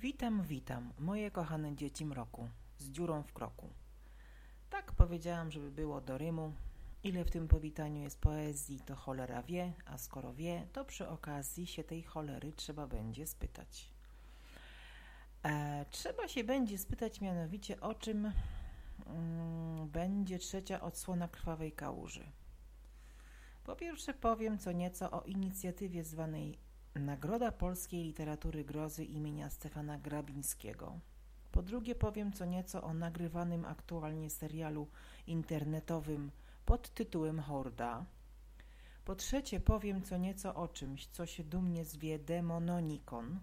Witam, witam, moje kochane dzieci mroku, z dziurą w kroku. Tak powiedziałam, żeby było do rymu. Ile w tym powitaniu jest poezji, to cholera wie, a skoro wie, to przy okazji się tej cholery trzeba będzie spytać. E, trzeba się będzie spytać mianowicie o czym mm, będzie trzecia odsłona krwawej kałuży. Po pierwsze powiem co nieco o inicjatywie zwanej Nagroda Polskiej Literatury Grozy imienia Stefana Grabińskiego. Po drugie powiem co nieco o nagrywanym aktualnie serialu internetowym pod tytułem Horda. Po trzecie powiem co nieco o czymś, co się dumnie zwie Demononikon.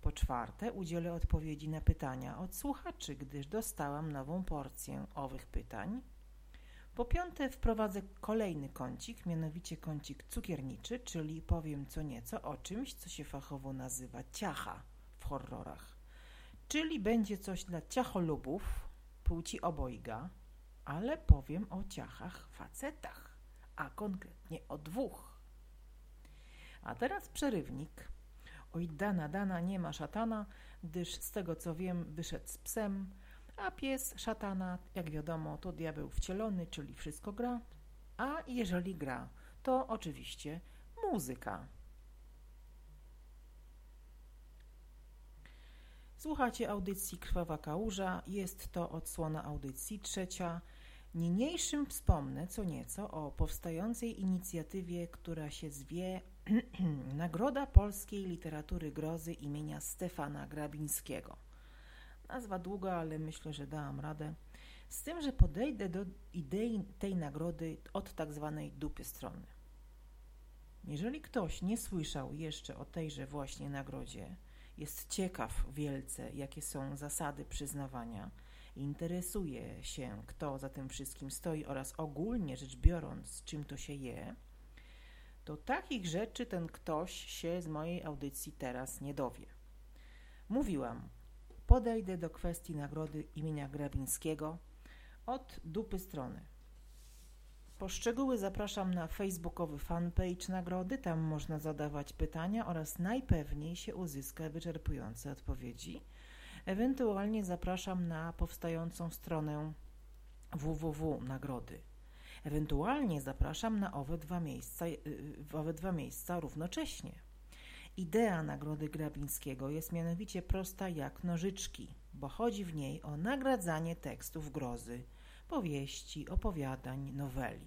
Po czwarte udzielę odpowiedzi na pytania od słuchaczy, gdyż dostałam nową porcję owych pytań. Po piąte wprowadzę kolejny kącik, mianowicie kącik cukierniczy, czyli powiem co nieco o czymś, co się fachowo nazywa ciacha w horrorach. Czyli będzie coś dla ciacholubów płci obojga, ale powiem o ciachach facetach, a konkretnie o dwóch. A teraz przerywnik. Oj, dana, dana, nie ma szatana, gdyż z tego co wiem wyszedł z psem, a pies szatana, jak wiadomo, to diabeł wcielony, czyli wszystko gra. A jeżeli gra, to oczywiście muzyka. Słuchacie audycji Krwawa Kałuża. Jest to odsłona audycji trzecia. Niniejszym wspomnę co nieco o powstającej inicjatywie, która się zwie Nagroda Polskiej Literatury Grozy imienia Stefana Grabińskiego. Nazwa długa, ale myślę, że dałam radę. Z tym, że podejdę do idei tej nagrody od tak zwanej dupy strony. Jeżeli ktoś nie słyszał jeszcze o tejże właśnie nagrodzie, jest ciekaw wielce, jakie są zasady przyznawania, interesuje się, kto za tym wszystkim stoi oraz ogólnie rzecz biorąc, czym to się je, to takich rzeczy ten ktoś się z mojej audycji teraz nie dowie. Mówiłam, podejdę do kwestii nagrody imienia Grabińskiego od dupy strony. Poszczegóły zapraszam na facebookowy fanpage nagrody, tam można zadawać pytania oraz najpewniej się uzyska wyczerpujące odpowiedzi. Ewentualnie zapraszam na powstającą stronę www nagrody. Ewentualnie zapraszam na owe dwa miejsca, y, y, owe dwa miejsca równocześnie. Idea Nagrody Grabińskiego jest mianowicie prosta jak nożyczki, bo chodzi w niej o nagradzanie tekstów grozy, powieści, opowiadań, noweli.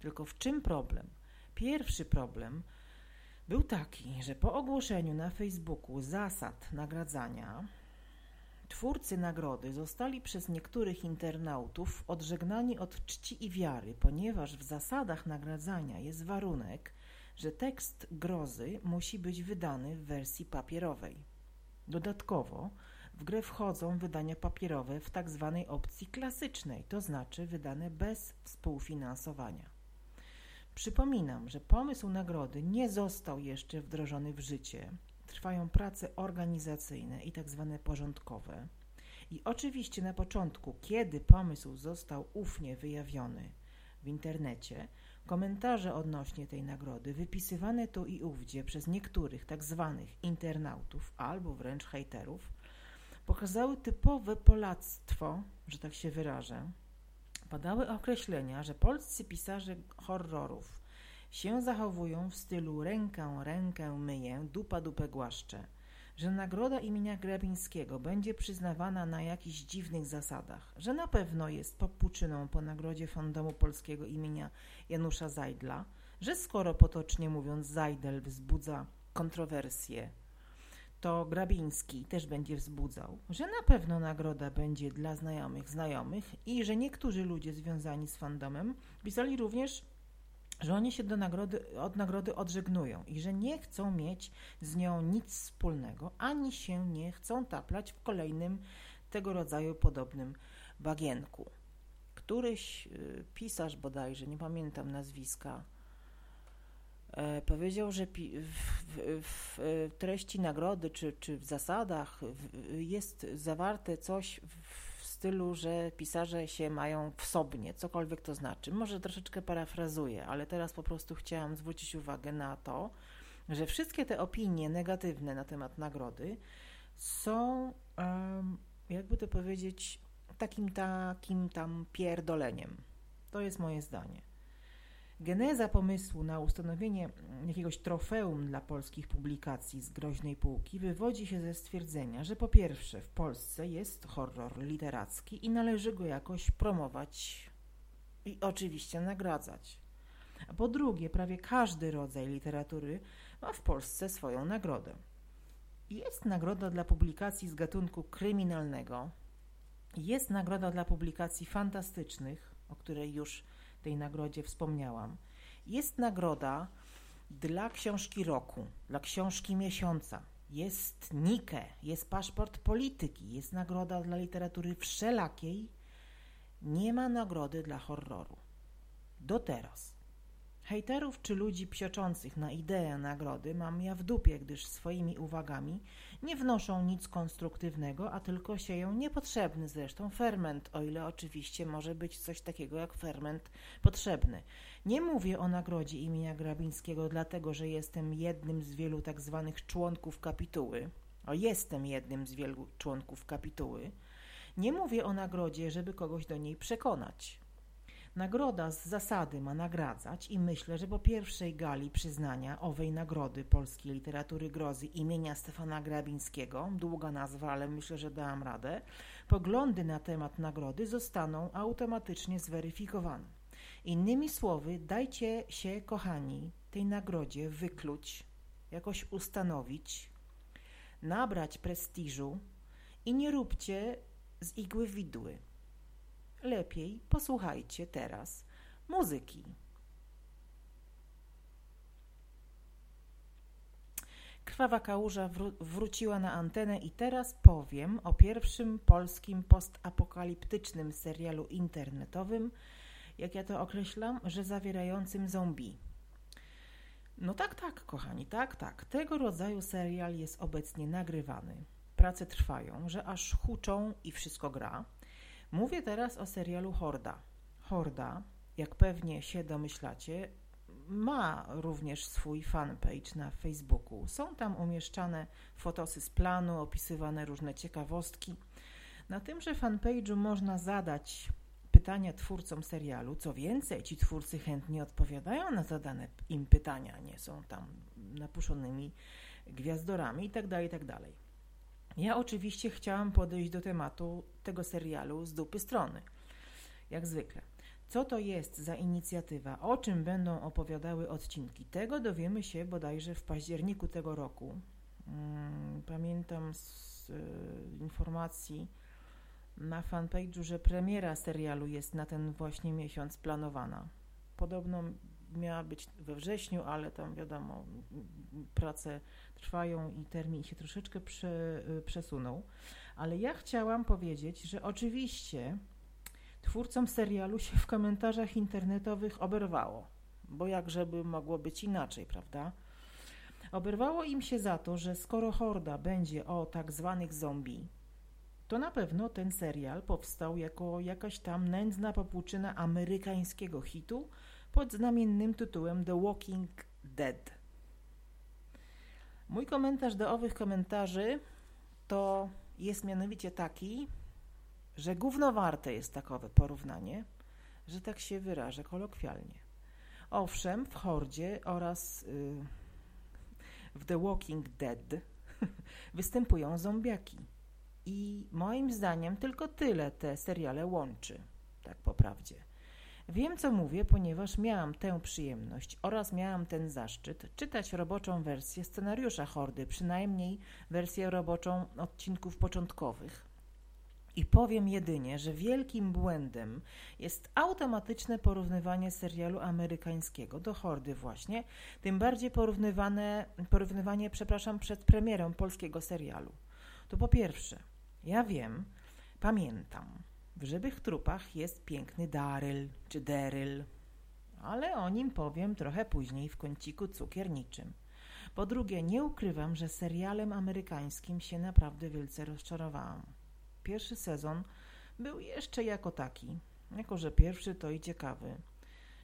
Tylko w czym problem? Pierwszy problem był taki, że po ogłoszeniu na Facebooku zasad nagradzania twórcy nagrody zostali przez niektórych internautów odżegnani od czci i wiary, ponieważ w zasadach nagradzania jest warunek, że tekst grozy musi być wydany w wersji papierowej. Dodatkowo w grę wchodzą wydania papierowe w tak zwanej opcji klasycznej, to znaczy wydane bez współfinansowania. Przypominam, że pomysł nagrody nie został jeszcze wdrożony w życie. Trwają prace organizacyjne i tak zwane porządkowe. I oczywiście na początku, kiedy pomysł został ufnie wyjawiony w internecie, Komentarze odnośnie tej nagrody wypisywane tu i ówdzie przez niektórych tak zwanych internautów albo wręcz hejterów pokazały typowe polactwo, że tak się wyrażę. Padały określenia, że polscy pisarze horrorów się zachowują w stylu rękę rękę myję, dupa dupę głaszczę, że nagroda imienia Grabińskiego będzie przyznawana na jakichś dziwnych zasadach, że na pewno jest popuczyną po nagrodzie Fondomu Polskiego imienia Janusza Zajdla, że skoro potocznie mówiąc Zajdel wzbudza kontrowersje, to Grabiński też będzie wzbudzał, że na pewno nagroda będzie dla znajomych znajomych i że niektórzy ludzie związani z fandomem pisali również że oni się do nagrody, od nagrody odżegnują i że nie chcą mieć z nią nic wspólnego, ani się nie chcą taplać w kolejnym tego rodzaju podobnym bagienku. Któryś y, pisarz bodajże, nie pamiętam nazwiska, e, powiedział, że w, treści nagrody czy, czy w zasadach jest zawarte coś w stylu, że pisarze się mają wsobnie, cokolwiek to znaczy. Może troszeczkę parafrazuję, ale teraz po prostu chciałam zwrócić uwagę na to, że wszystkie te opinie negatywne na temat nagrody są, jakby to powiedzieć, takim takim tam pierdoleniem. To jest moje zdanie. Geneza pomysłu na ustanowienie jakiegoś trofeum dla polskich publikacji z groźnej półki wywodzi się ze stwierdzenia, że po pierwsze w Polsce jest horror literacki i należy go jakoś promować i oczywiście nagradzać. A po drugie, prawie każdy rodzaj literatury ma w Polsce swoją nagrodę. Jest nagroda dla publikacji z gatunku kryminalnego, jest nagroda dla publikacji fantastycznych, o której już tej nagrodzie wspomniałam. Jest nagroda dla książki roku, dla książki miesiąca. Jest Nike, jest paszport polityki, jest nagroda dla literatury wszelakiej. Nie ma nagrody dla horroru. Do teraz. Hejterów czy ludzi psioczących na ideę nagrody mam ja w dupie, gdyż swoimi uwagami nie wnoszą nic konstruktywnego, a tylko sieją niepotrzebny zresztą ferment, o ile oczywiście może być coś takiego jak ferment potrzebny. Nie mówię o nagrodzie imienia Grabińskiego, dlatego że jestem jednym z wielu tak zwanych członków kapituły. O, jestem jednym z wielu członków kapituły. Nie mówię o nagrodzie, żeby kogoś do niej przekonać. Nagroda z zasady ma nagradzać i myślę, że po pierwszej gali przyznania owej nagrody polskiej literatury grozy imienia Stefana Grabińskiego, długa nazwa, ale myślę, że dałam radę, poglądy na temat nagrody zostaną automatycznie zweryfikowane. Innymi słowy, dajcie się, kochani, tej nagrodzie wykluć, jakoś ustanowić, nabrać prestiżu i nie róbcie z igły widły. Lepiej posłuchajcie teraz muzyki. Krwawa kałuża wró wróciła na antenę i teraz powiem o pierwszym polskim postapokaliptycznym serialu internetowym, jak ja to określam, że zawierającym zombie. No tak, tak, kochani, tak, tak. Tego rodzaju serial jest obecnie nagrywany. Prace trwają, że aż huczą i wszystko gra. Mówię teraz o serialu Horda. Horda, jak pewnie się domyślacie, ma również swój fanpage na Facebooku. Są tam umieszczane fotosy z planu, opisywane różne ciekawostki. Na tymże fanpage'u można zadać pytania twórcom serialu. Co więcej, ci twórcy chętnie odpowiadają na zadane im pytania, nie są tam napuszonymi gwiazdorami itd., tak itd. Ja oczywiście chciałam podejść do tematu tego serialu z dupy strony, jak zwykle. Co to jest za inicjatywa? O czym będą opowiadały odcinki? Tego dowiemy się bodajże w październiku tego roku. Hmm, pamiętam z y, informacji na fanpage'u, że premiera serialu jest na ten właśnie miesiąc planowana. Podobno miała być we wrześniu, ale tam wiadomo, prace trwają i termin się troszeczkę prze, y, przesunął. Ale ja chciałam powiedzieć, że oczywiście twórcom serialu się w komentarzach internetowych oberwało, bo jakżeby mogło być inaczej, prawda? Oberwało im się za to, że skoro horda będzie o tak zwanych zombie, to na pewno ten serial powstał jako jakaś tam nędzna popłuczyna amerykańskiego hitu pod znamiennym tytułem The Walking Dead. Mój komentarz do owych komentarzy to jest mianowicie taki, że gówno warte jest takowe porównanie, że tak się wyrażę kolokwialnie. Owszem, w Hordzie oraz yy, w The Walking Dead występują zombiaki. I moim zdaniem tylko tyle te seriale łączy, tak po prawdzie. Wiem, co mówię, ponieważ miałam tę przyjemność oraz miałam ten zaszczyt czytać roboczą wersję scenariusza Hordy, przynajmniej wersję roboczą odcinków początkowych. I powiem jedynie, że wielkim błędem jest automatyczne porównywanie serialu amerykańskiego do Hordy właśnie, tym bardziej porównywane, porównywanie, przepraszam, przed premierą polskiego serialu. To po pierwsze, ja wiem, pamiętam, w żybych trupach jest piękny Daryl czy Deryl, ale o nim powiem trochę później w kąciku cukierniczym. Po drugie, nie ukrywam, że serialem amerykańskim się naprawdę wielce rozczarowałam. Pierwszy sezon był jeszcze jako taki, jako że pierwszy to i ciekawy,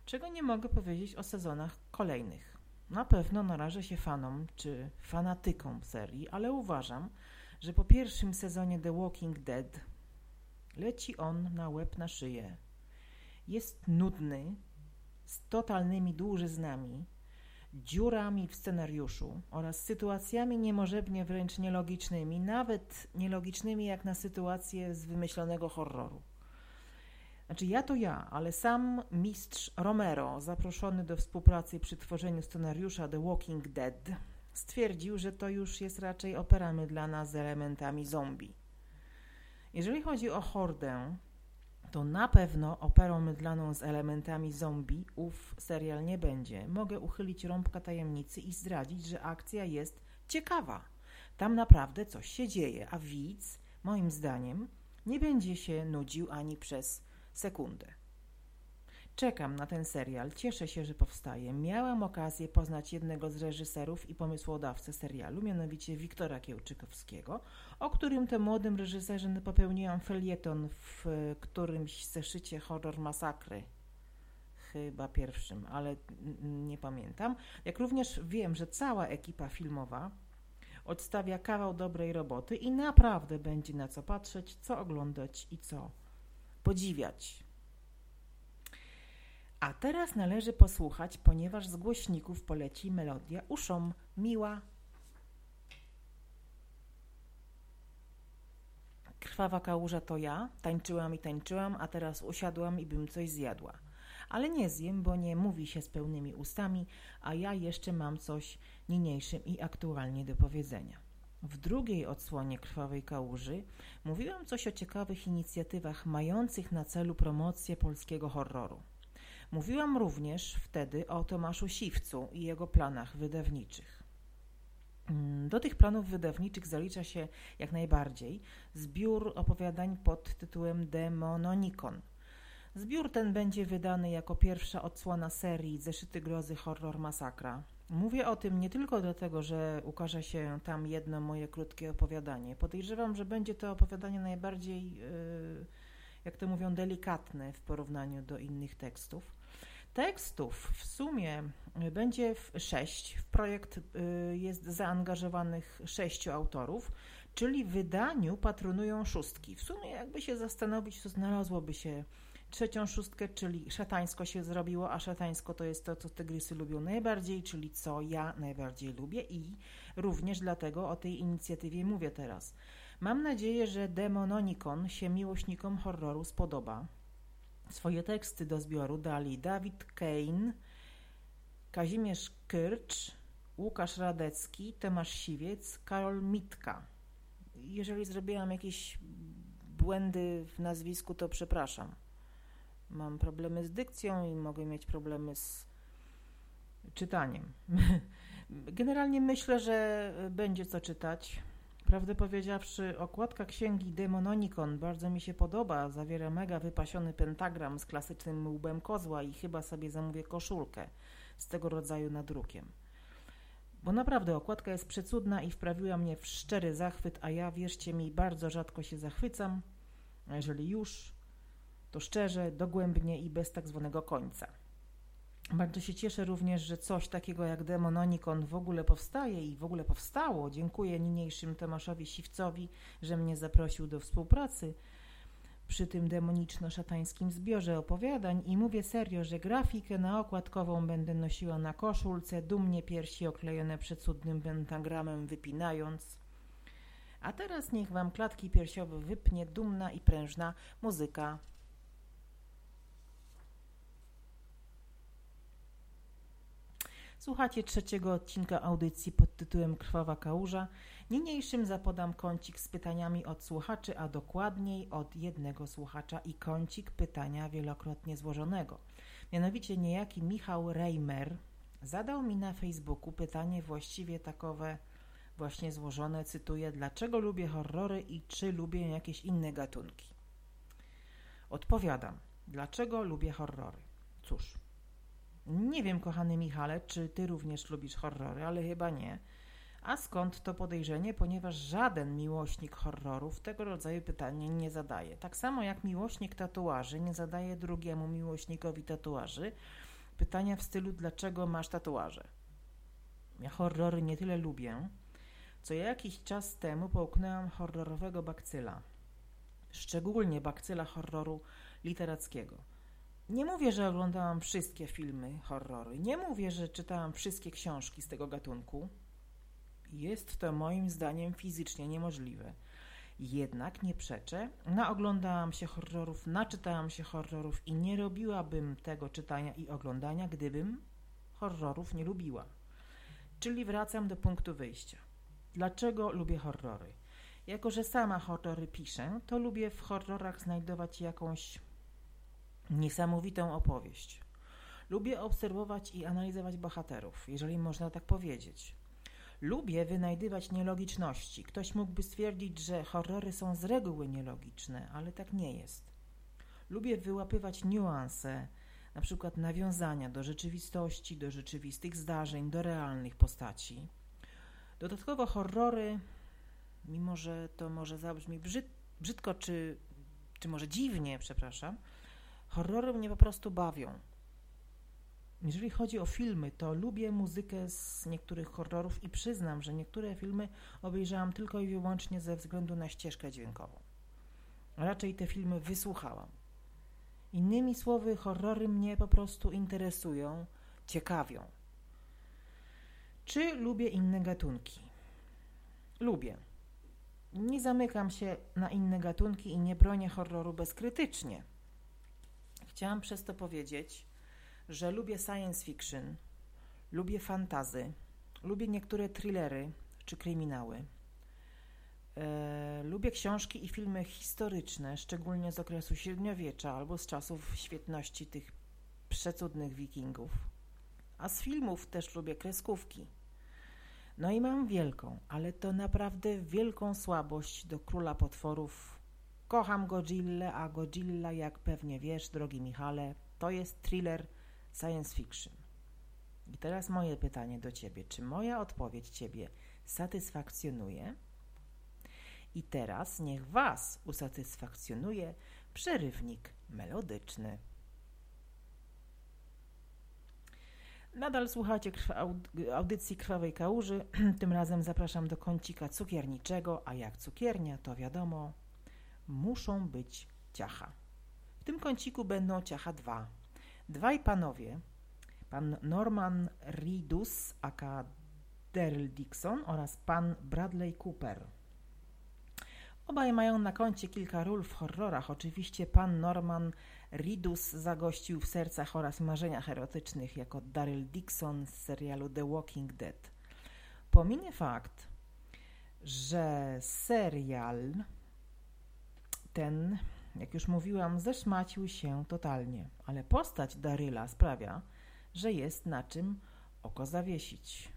czego nie mogę powiedzieć o sezonach kolejnych. Na pewno narażę się fanom czy fanatykom serii, ale uważam, że po pierwszym sezonie The Walking Dead leci on na łeb na szyję. Jest nudny, z totalnymi dłużyznami, dziurami w scenariuszu oraz sytuacjami niemożebnie wręcz nielogicznymi, nawet nielogicznymi jak na sytuacje z wymyślonego horroru. Znaczy ja to ja, ale sam mistrz Romero, zaproszony do współpracy przy tworzeniu scenariusza The Walking Dead, stwierdził, że to już jest raczej opera mydlana z elementami zombie. Jeżeli chodzi o hordę, to na pewno operą mydlaną z elementami zombie ów serial nie będzie. Mogę uchylić rąbka tajemnicy i zdradzić, że akcja jest ciekawa. Tam naprawdę coś się dzieje, a widz, moim zdaniem, nie będzie się nudził ani przez sekundę. Czekam na ten serial, cieszę się, że powstaje. Miałam okazję poznać jednego z reżyserów i pomysłodawcę serialu, mianowicie Wiktora Kiełczykowskiego, o którym to młodym reżyserze popełniłam felieton w którymś zeszycie horror masakry. Chyba pierwszym, ale nie pamiętam. Jak również wiem, że cała ekipa filmowa odstawia kawał dobrej roboty i naprawdę będzie na co patrzeć, co oglądać i co podziwiać. A teraz należy posłuchać, ponieważ z głośników poleci melodia uszom miła. Krwawa kałuża to ja, tańczyłam i tańczyłam, a teraz usiadłam i bym coś zjadła. Ale nie zjem, bo nie mówi się z pełnymi ustami, a ja jeszcze mam coś niniejszym i aktualnie do powiedzenia. W drugiej odsłonie Krwawej Kałuży mówiłam coś o ciekawych inicjatywach mających na celu promocję polskiego horroru. Mówiłam również wtedy o Tomaszu Siwcu i jego planach wydawniczych. Mm, do tych planów wydawniczych zalicza się jak najbardziej zbiór opowiadań pod tytułem Demononikon. Zbiór ten będzie wydany jako pierwsza odsłona serii Zeszyty Grozy Horror Masakra. Mówię o tym nie tylko dlatego, że ukaże się tam jedno moje krótkie opowiadanie. Podejrzewam, że będzie to opowiadanie najbardziej, yy, jak to mówią, delikatne w porównaniu do innych tekstów. Tekstów w sumie będzie sześć. W projekt y, jest zaangażowanych sześciu autorów, czyli w wydaniu patronują szóstki. W sumie jakby się zastanowić, to znalazłoby się trzecią szóstkę, czyli szatańsko się zrobiło, a szatańsko to jest to, co tygrysy lubią najbardziej, czyli co ja najbardziej lubię i również dlatego o tej inicjatywie mówię teraz. Mam nadzieję, że Demononikon się miłośnikom horroru spodoba. Swoje teksty do zbioru dali Dawid Kane, Kazimierz Kyrcz, Łukasz Radecki, Tomasz Siwiec, Karol Mitka. Jeżeli zrobiłam jakieś błędy w nazwisku, to przepraszam. Mam problemy z dykcją i mogę mieć problemy z czytaniem. Generalnie myślę, że będzie co czytać. Prawdę powiedziawszy, okładka księgi Demononikon bardzo mi się podoba. Zawiera mega wypasiony pentagram z klasycznym łbem kozła i chyba sobie zamówię koszulkę z tego rodzaju nadrukiem. Bo naprawdę okładka jest przecudna i wprawiła mnie w szczery zachwyt, a ja, wierzcie mi, bardzo rzadko się zachwycam. A jeżeli już, to szczerze, dogłębnie i bez tak zwanego końca. Bardzo się cieszę również, że coś takiego jak Demononikon w ogóle powstaje i w ogóle powstało. Dziękuję niniejszym Tomaszowi Siwcowi, że mnie zaprosił do współpracy przy tym demoniczno-szatańskim zbiorze opowiadań i mówię serio, że grafikę na okładkową będę nosiła na koszulce, dumnie piersi oklejone przecudnym pentagramem wypinając. A teraz niech wam klatki piersiowe wypnie dumna i prężna muzyka Słuchacie trzeciego odcinka audycji pod tytułem Krwawa Kałuża. Niniejszym zapodam kącik z pytaniami od słuchaczy, a dokładniej od jednego słuchacza i kącik pytania wielokrotnie złożonego. Mianowicie niejaki Michał Reimer zadał mi na Facebooku pytanie właściwie takowe właśnie złożone, cytuję, dlaczego lubię horrory i czy lubię jakieś inne gatunki? Odpowiadam, dlaczego lubię horrory? Cóż, nie wiem, kochany Michale, czy ty również lubisz horrory, ale chyba nie. A skąd to podejrzenie? Ponieważ żaden miłośnik horrorów tego rodzaju pytanie nie zadaje. Tak samo jak miłośnik tatuaży nie zadaje drugiemu miłośnikowi tatuaży pytania w stylu dlaczego masz tatuaże. Ja horrory nie tyle lubię, Co jakiś czas temu połknęłam horrorowego bakcyla. Szczególnie bakcyla horroru literackiego. Nie mówię, że oglądałam wszystkie filmy horrory. Nie mówię, że czytałam wszystkie książki z tego gatunku. Jest to moim zdaniem fizycznie niemożliwe. Jednak nie przeczę, naoglądałam się horrorów, naczytałam się horrorów i nie robiłabym tego czytania i oglądania, gdybym horrorów nie lubiła. Czyli wracam do punktu wyjścia. Dlaczego lubię horrory? Jako, że sama horrory piszę, to lubię w horrorach znajdować jakąś niesamowitą opowieść. Lubię obserwować i analizować bohaterów, jeżeli można tak powiedzieć. Lubię wynajdywać nielogiczności. Ktoś mógłby stwierdzić, że horrory są z reguły nielogiczne, ale tak nie jest. Lubię wyłapywać niuanse, na przykład nawiązania do rzeczywistości, do rzeczywistych zdarzeń, do realnych postaci. Dodatkowo horrory, mimo że to może zabrzmi brzyd, brzydko, czy, czy może dziwnie, przepraszam, horrory mnie po prostu bawią. Jeżeli chodzi o filmy, to lubię muzykę z niektórych horrorów i przyznam, że niektóre filmy obejrzałam tylko i wyłącznie ze względu na ścieżkę dźwiękową. Raczej te filmy wysłuchałam. Innymi słowy, horrory mnie po prostu interesują, ciekawią. Czy lubię inne gatunki? Lubię. Nie zamykam się na inne gatunki i nie bronię horroru bezkrytycznie. Chciałam przez to powiedzieć, że lubię science fiction, lubię fantazy, lubię niektóre thrillery czy kryminały. E, lubię książki i filmy historyczne, szczególnie z okresu średniowiecza albo z czasów świetności tych przecudnych wikingów. A z filmów też lubię kreskówki. No i mam wielką, ale to naprawdę wielką słabość do Króla Potworów. Kocham Godzilla, a Godzilla, jak pewnie wiesz, drogi Michale, to jest thriller science fiction. I teraz moje pytanie do Ciebie. Czy moja odpowiedź Ciebie satysfakcjonuje? I teraz niech Was usatysfakcjonuje przerywnik melodyczny. Nadal słuchacie audycji Krwawej Kałuży. Tym razem zapraszam do kącika cukierniczego, a jak cukiernia, to wiadomo, muszą być ciacha. W tym kąciku będą ciacha dwa. Dwaj panowie, pan Norman Reedus, aka Daryl Dixon oraz pan Bradley Cooper. Obaj mają na koncie kilka ról w horrorach. Oczywiście pan Norman Reedus zagościł w sercach oraz marzeniach erotycznych jako Daryl Dixon z serialu The Walking Dead. Pominie fakt, że serial ten jak już mówiłam, zeszmacił się totalnie, ale postać Daryla sprawia, że jest na czym oko zawiesić.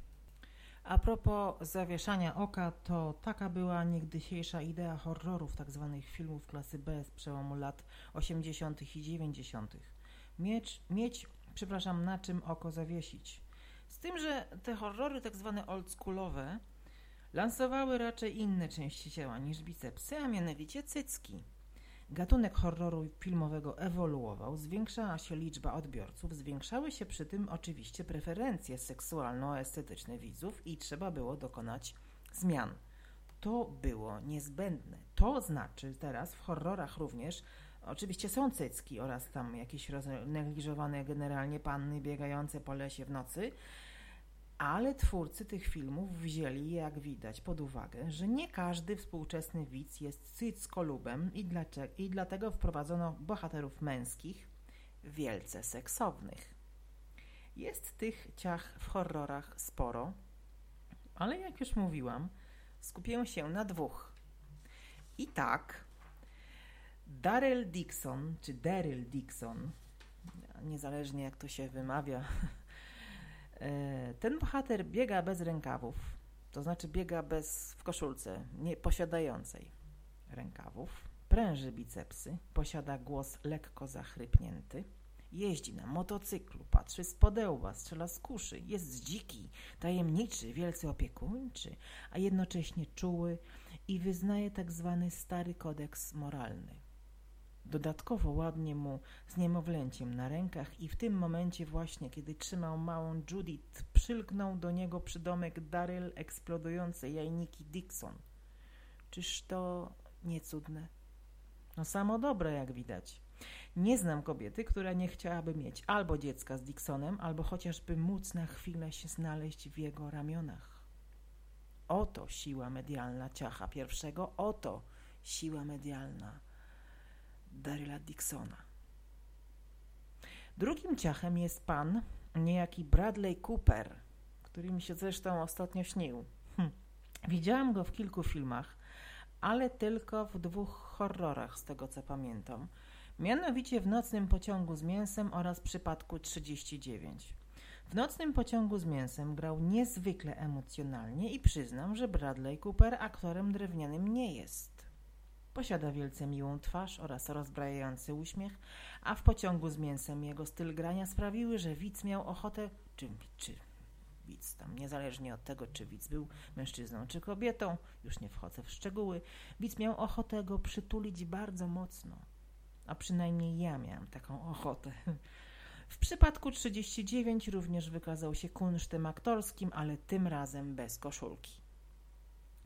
A propos zawieszania oka, to taka była niegdysiejsza idea horrorów, tzw. Tak filmów klasy B z przełomu lat 80. i 90. Mieć, mieć, przepraszam, na czym oko zawiesić. Z tym, że te horrory tzw. Tak oldschoolowe lansowały raczej inne części ciała niż bicepsy, a mianowicie cycki. Gatunek horroru filmowego ewoluował, zwiększała się liczba odbiorców, zwiększały się przy tym oczywiście preferencje seksualno-estetyczne widzów i trzeba było dokonać zmian. To było niezbędne. To znaczy teraz w horrorach również oczywiście są cycki oraz tam jakieś negliżowane generalnie panny biegające po lesie w nocy, ale twórcy tych filmów wzięli, jak widać, pod uwagę, że nie każdy współczesny widz jest cyckolubem i, dlaczego, i dlatego wprowadzono bohaterów męskich, wielce seksownych. Jest tych ciach w horrorach sporo, ale jak już mówiłam, skupię się na dwóch. I tak, Daryl Dixon, czy Daryl Dixon, niezależnie jak to się wymawia, ten bohater biega bez rękawów, to znaczy biega bez w koszulce, nie posiadającej rękawów, pręży bicepsy, posiada głos lekko zachrypnięty, jeździ na motocyklu, patrzy z podełba, strzela z kuszy, jest dziki, tajemniczy, wielce opiekuńczy, a jednocześnie czuły i wyznaje tak zwany stary kodeks moralny. Dodatkowo ładnie mu z niemowlęciem na rękach i w tym momencie właśnie, kiedy trzymał małą Judith, przylgnął do niego przydomek Daryl eksplodujące jajniki Dixon. Czyż to nie cudne? No samo dobre, jak widać. Nie znam kobiety, która nie chciałaby mieć albo dziecka z Dixonem, albo chociażby móc na chwilę się znaleźć w jego ramionach. Oto siła medialna ciacha pierwszego, oto siła medialna Daryla Dixona. Drugim ciachem jest pan, niejaki Bradley Cooper, który mi się zresztą ostatnio śnił. Hm. Widziałam go w kilku filmach, ale tylko w dwóch horrorach, z tego co pamiętam. Mianowicie w Nocnym pociągu z mięsem oraz przypadku 39. W Nocnym pociągu z mięsem grał niezwykle emocjonalnie i przyznam, że Bradley Cooper aktorem drewnianym nie jest. Posiada wielce miłą twarz oraz rozbrajający uśmiech, a w pociągu z mięsem jego styl grania sprawiły, że widz miał ochotę, czy, czy widz tam, niezależnie od tego, czy widz był mężczyzną czy kobietą, już nie wchodzę w szczegóły, widz miał ochotę go przytulić bardzo mocno. A przynajmniej ja miałam taką ochotę. W przypadku 39 również wykazał się kunsztem aktorskim, ale tym razem bez koszulki.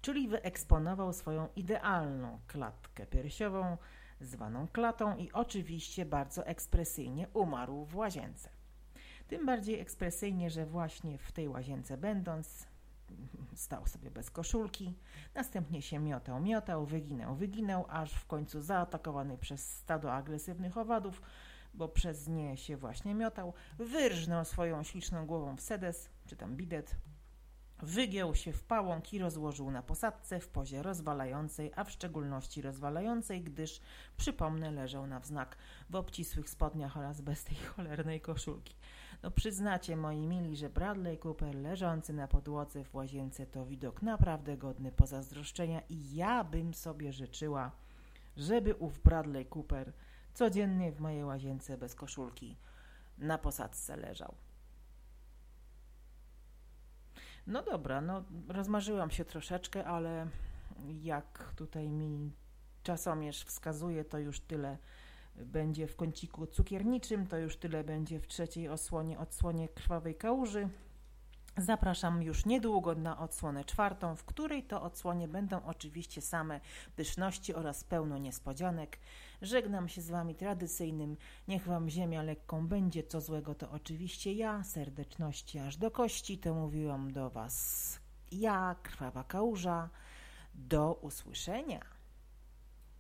Czyli wyeksponował swoją idealną klatkę piersiową, zwaną klatą i oczywiście bardzo ekspresyjnie umarł w łazience. Tym bardziej ekspresyjnie, że właśnie w tej łazience będąc, stał sobie bez koszulki, następnie się miotał, miotał, wyginał, wyginał, aż w końcu zaatakowany przez stado agresywnych owadów, bo przez nie się właśnie miotał, wyrżnął swoją śliczną głową w sedes, czy tam bidet, wygiął się w pałąk i rozłożył na posadce w pozie rozwalającej, a w szczególności rozwalającej, gdyż, przypomnę, leżał na wznak w obcisłych spodniach oraz bez tej cholernej koszulki. No przyznacie, moi mili, że Bradley Cooper leżący na podłodze w łazience to widok naprawdę godny pozazdroszczenia i ja bym sobie życzyła, żeby ów Bradley Cooper codziennie w mojej łazience bez koszulki na posadzce leżał. No dobra, no rozmarzyłam się troszeczkę, ale jak tutaj mi czasomierz wskazuje, to już tyle będzie w kąciku cukierniczym, to już tyle będzie w trzeciej osłonie, odsłonie krwawej kałuży. Zapraszam już niedługo na odsłonę czwartą, w której to odsłonie będą oczywiście same pyszności oraz pełno niespodzianek. Żegnam się z Wami tradycyjnym, niech Wam ziemia lekką będzie, co złego to oczywiście ja, serdeczności aż do kości, to mówiłam do Was ja, krwawa kałuża. Do usłyszenia.